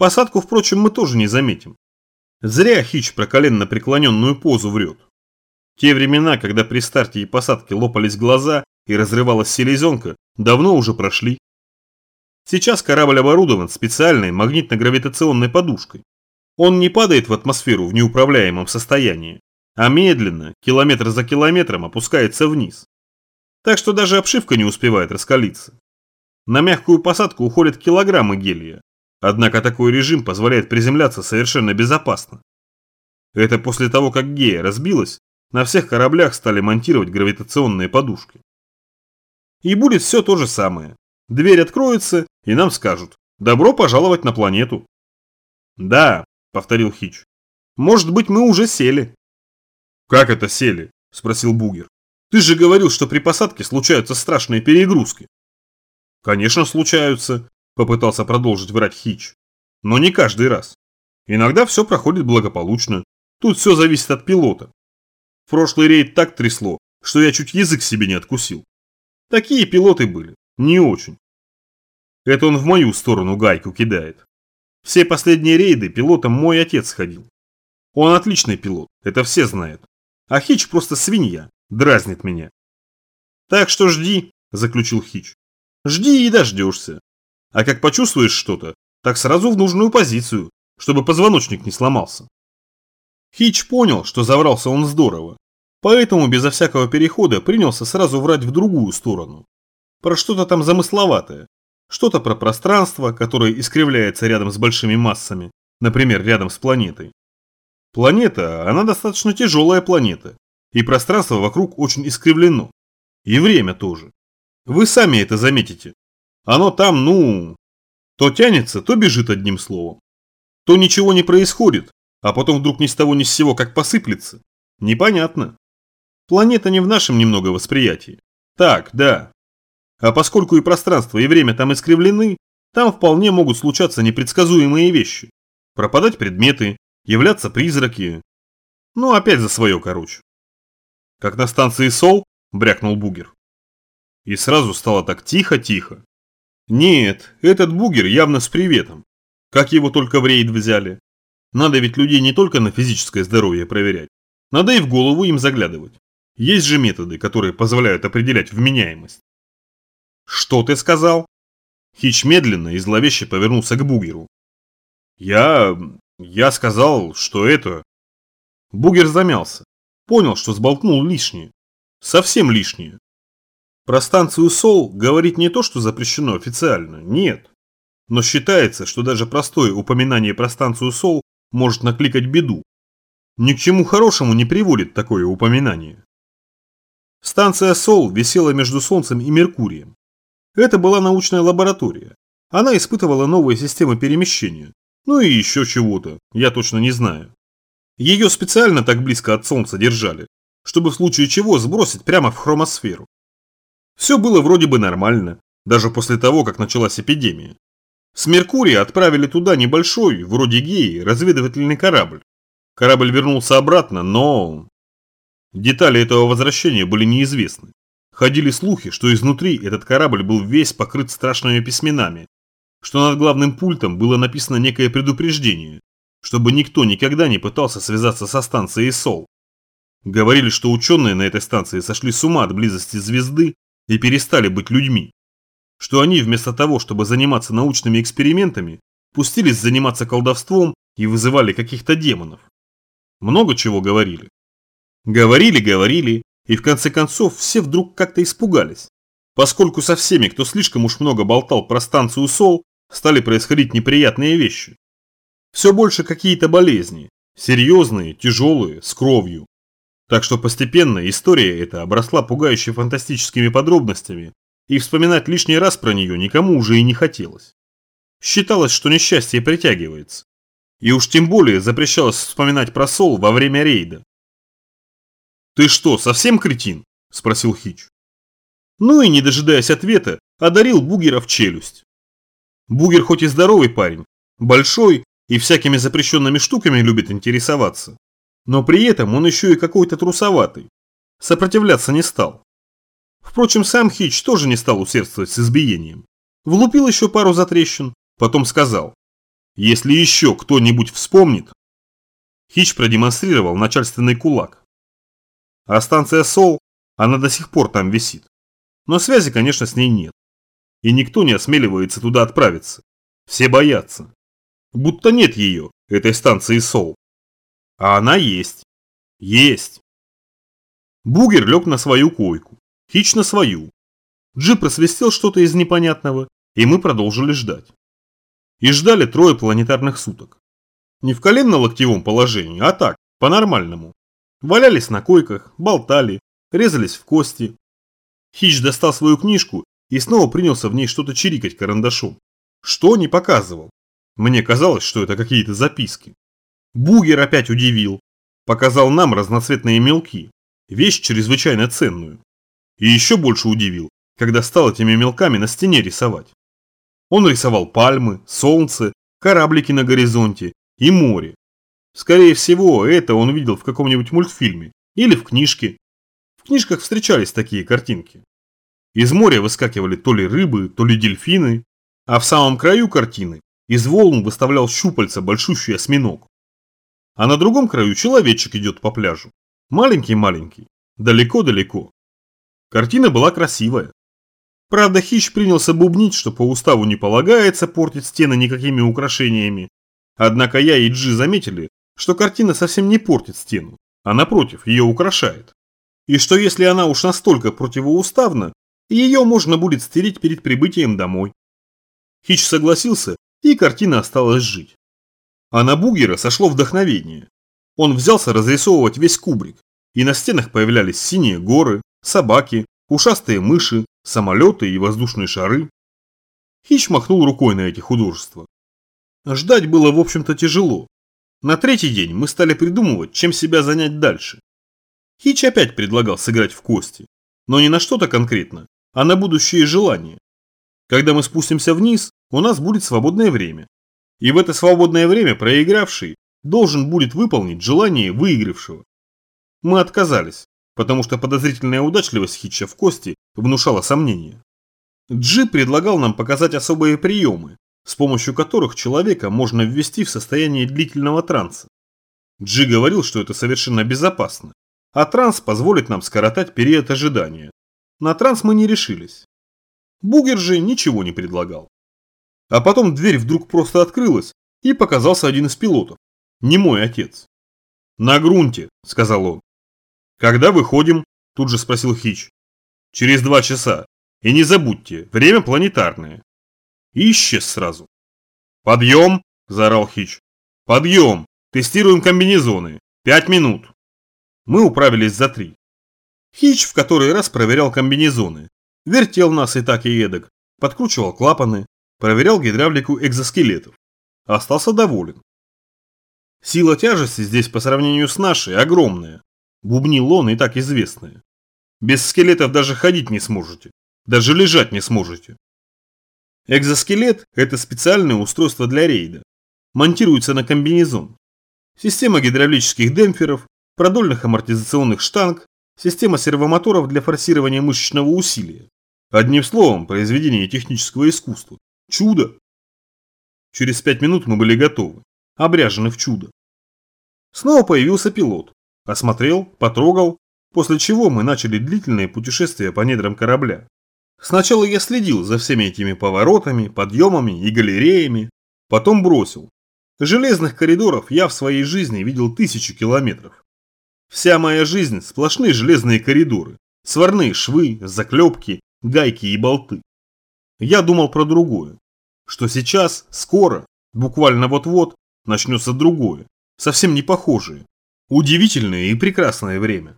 Посадку, впрочем, мы тоже не заметим. Зря Хич про коленно преклоненную позу врет. Те времена, когда при старте и посадке лопались глаза и разрывалась селезенка, давно уже прошли. Сейчас корабль оборудован специальной магнитно-гравитационной подушкой. Он не падает в атмосферу в неуправляемом состоянии, а медленно, километр за километром опускается вниз. Так что даже обшивка не успевает раскалиться. На мягкую посадку уходят килограммы гелия, однако такой режим позволяет приземляться совершенно безопасно. Это после того, как гея разбилась, на всех кораблях стали монтировать гравитационные подушки. И будет все то же самое. Дверь откроется, и нам скажут «Добро пожаловать на планету». «Да», — повторил Хич, — «может быть, мы уже сели». «Как это сели?» – спросил Бугер. «Ты же говорил, что при посадке случаются страшные перегрузки». «Конечно, случаются», – попытался продолжить врать Хич. «Но не каждый раз. Иногда все проходит благополучно. Тут все зависит от пилота. В прошлый рейд так трясло, что я чуть язык себе не откусил. Такие пилоты были, не очень. Это он в мою сторону гайку кидает. Все последние рейды пилотом мой отец ходил. Он отличный пилот, это все знают. А Хич просто свинья, дразнит меня. Так что жди, заключил Хич. Жди и дождешься. А как почувствуешь что-то, так сразу в нужную позицию, чтобы позвоночник не сломался. Хич понял, что заврался он здорово, поэтому безо всякого перехода принялся сразу врать в другую сторону. Про что-то там замысловатое, что-то про пространство, которое искривляется рядом с большими массами, например, рядом с планетой. Планета, она достаточно тяжелая планета, и пространство вокруг очень искривлено. И время тоже. Вы сами это заметите. Оно там, ну, то тянется, то бежит одним словом. То ничего не происходит, а потом вдруг ни с того ни с сего как посыплется. Непонятно. Планета не в нашем немного восприятии. Так, да. А поскольку и пространство, и время там искривлены, там вполне могут случаться непредсказуемые вещи. Пропадать предметы, являться призраки. Ну, опять за свое, короче. Как на станции Сол, брякнул Бугер. И сразу стало так тихо-тихо. Нет, этот Бугер явно с приветом. Как его только в рейд взяли. Надо ведь людей не только на физическое здоровье проверять. Надо и в голову им заглядывать. Есть же методы, которые позволяют определять вменяемость. Что ты сказал? Хич медленно и зловеще повернулся к Бугеру. Я... Я сказал, что это... Бугер замялся. Понял, что сболтнул лишнее. Совсем лишнее. Про станцию СОЛ говорить не то, что запрещено официально, нет. Но считается, что даже простое упоминание про станцию СОЛ может накликать беду. Ни к чему хорошему не приводит такое упоминание. Станция СОЛ висела между Солнцем и Меркурием. Это была научная лаборатория. Она испытывала новые системы перемещения, ну и еще чего-то, я точно не знаю. Ее специально так близко от Солнца держали, чтобы в случае чего сбросить прямо в хромосферу. Все было вроде бы нормально, даже после того, как началась эпидемия. С Меркурия отправили туда небольшой, вроде геи, разведывательный корабль. Корабль вернулся обратно, но... Детали этого возвращения были неизвестны. Ходили слухи, что изнутри этот корабль был весь покрыт страшными письменами, что над главным пультом было написано некое предупреждение, чтобы никто никогда не пытался связаться со станцией СОЛ. Говорили, что ученые на этой станции сошли с ума от близости звезды и перестали быть людьми. Что они вместо того, чтобы заниматься научными экспериментами, пустились заниматься колдовством и вызывали каких-то демонов. Много чего говорили. Говорили, говорили, и в конце концов все вдруг как-то испугались. Поскольку со всеми, кто слишком уж много болтал про станцию СОЛ, стали происходить неприятные вещи. Все больше какие-то болезни, серьезные, тяжелые, с кровью. Так что постепенно история эта обросла пугающе фантастическими подробностями, и вспоминать лишний раз про нее никому уже и не хотелось. Считалось, что несчастье притягивается. И уж тем более запрещалось вспоминать про Сол во время рейда. «Ты что, совсем кретин?» – спросил Хич. Ну и, не дожидаясь ответа, одарил Бугера в челюсть. Бугер хоть и здоровый парень, большой и всякими запрещенными штуками любит интересоваться, но при этом он еще и какой-то трусоватый. Сопротивляться не стал. Впрочем, сам Хич тоже не стал усердствовать с избиением. Влупил еще пару затрещин, потом сказал. Если еще кто-нибудь вспомнит... Хич продемонстрировал начальственный кулак. А станция Сол, она до сих пор там висит. Но связи, конечно, с ней нет. И никто не осмеливается туда отправиться. Все боятся. Будто нет ее, этой станции Сол. А она есть. Есть. Бугер лег на свою койку. Хич на свою. Джип просвистел что-то из непонятного, и мы продолжили ждать. И ждали трое планетарных суток. Не в коленно-локтевом положении, а так, по-нормальному. Валялись на койках, болтали, резались в кости. Хич достал свою книжку и снова принялся в ней что-то чирикать карандашом. Что не показывал. Мне казалось, что это какие-то записки. Бугер опять удивил. Показал нам разноцветные мелки. Вещь чрезвычайно ценную. И еще больше удивил, когда стал этими мелками на стене рисовать. Он рисовал пальмы, солнце, кораблики на горизонте и море. Скорее всего, это он видел в каком-нибудь мультфильме или в книжке. В книжках встречались такие картинки. Из моря выскакивали то ли рыбы, то ли дельфины, а в самом краю картины из волн выставлял щупальца большущий осьминог. А на другом краю человечек идет по пляжу. Маленький-маленький, далеко-далеко. Картина была красивая. Правда, Хищ принялся бубнить, что по уставу не полагается портить стены никакими украшениями. Однако я и Джи заметили, что картина совсем не портит стену, а напротив, ее украшает. И что если она уж настолько противоуставна, ее можно будет стереть перед прибытием домой. Хич согласился, и картина осталась жить. А на Бугера сошло вдохновение. Он взялся разрисовывать весь кубрик, и на стенах появлялись синие горы, собаки, ушастые мыши, самолеты и воздушные шары. Хич махнул рукой на эти художества. Ждать было, в общем-то, тяжело. На третий день мы стали придумывать, чем себя занять дальше. Хич опять предлагал сыграть в кости, но не на что-то конкретно, а на будущее желания. Когда мы спустимся вниз, у нас будет свободное время. И в это свободное время проигравший должен будет выполнить желание выигравшего. Мы отказались, потому что подозрительная удачливость Хитча в кости внушала сомнения. Джи предлагал нам показать особые приемы, с помощью которых человека можно ввести в состояние длительного транса. Джи говорил, что это совершенно безопасно, а транс позволит нам скоротать период ожидания. На транс мы не решились. Бугер же ничего не предлагал. А потом дверь вдруг просто открылась, и показался один из пилотов. Не мой отец. «На грунте», — сказал он. «Когда выходим?» – тут же спросил Хич. «Через два часа. И не забудьте, время планетарное». И исчез сразу. «Подъем!» – заорал Хич. «Подъем! Тестируем комбинезоны. Пять минут!» Мы управились за три. Хич в который раз проверял комбинезоны, Вертел нас и так и эдак, подкручивал клапаны, проверял гидравлику экзоскелетов. Остался доволен. Сила тяжести здесь по сравнению с нашей огромная. Бубнил он и так известная. Без скелетов даже ходить не сможете. Даже лежать не сможете. Экзоскелет – это специальное устройство для рейда. Монтируется на комбинезон. Система гидравлических демпферов, продольных амортизационных штанг, система сервомоторов для форсирования мышечного усилия. Одним словом, произведение технического искусства. Чудо! Через пять минут мы были готовы, обряжены в чудо. Снова появился пилот. Осмотрел, потрогал, после чего мы начали длительное путешествие по недрам корабля. Сначала я следил за всеми этими поворотами, подъемами и галереями, потом бросил. Железных коридоров я в своей жизни видел тысячи километров. Вся моя жизнь – сплошные железные коридоры, сварные швы, заклепки, гайки и болты. Я думал про другое, что сейчас, скоро, буквально вот-вот, начнется другое, совсем не похожее, удивительное и прекрасное время.